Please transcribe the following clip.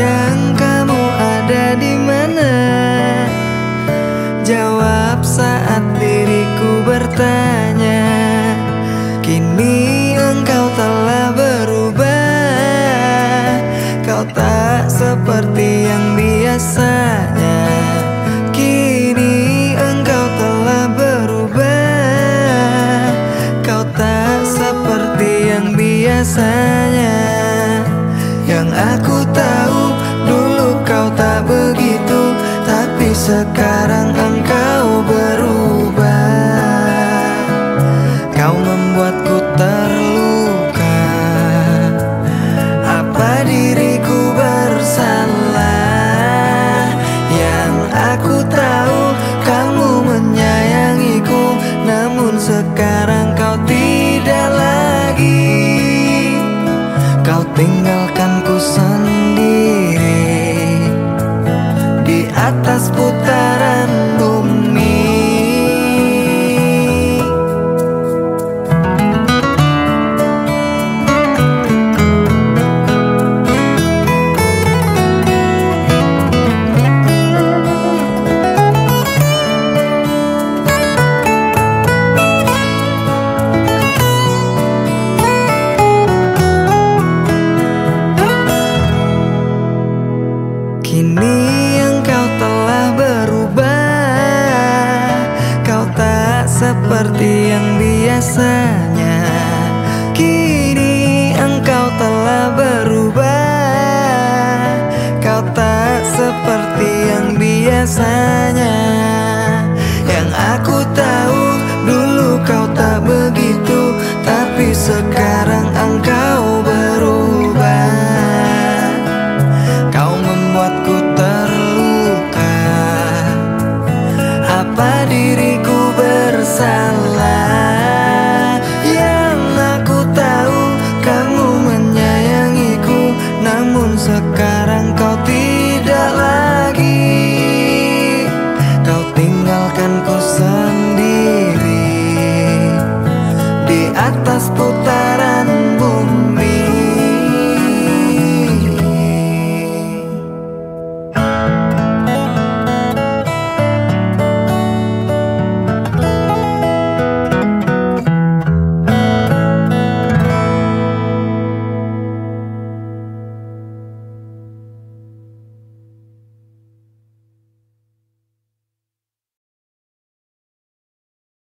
Sayang kamu ada di mana? Jawab saat diriku bertanya. Kini engkau telah berubah. Kau tak seperti yang biasanya. Kini engkau telah berubah. Kau tak seperti yang biasanya. Yang aku tahu sekarang engkau berubah. Kau membuatku terluka. Apa diriku bersalah? Yang aku tahu kamu menyayangiku. Namun sekarang kau tidak lagi. Kau tinggalkanku sendiri. Di atas putaran Kini engkau telah berubah. Kau tak seperti yang biasanya. Kini engkau telah berubah. Kau tak seperti yang biasanya. Yang aku tahu dulu kau tak begitu. Tapi sekarang engkau sekarang kau tidak lagi. Kau tinggalkanku sendiri. Di atas putaran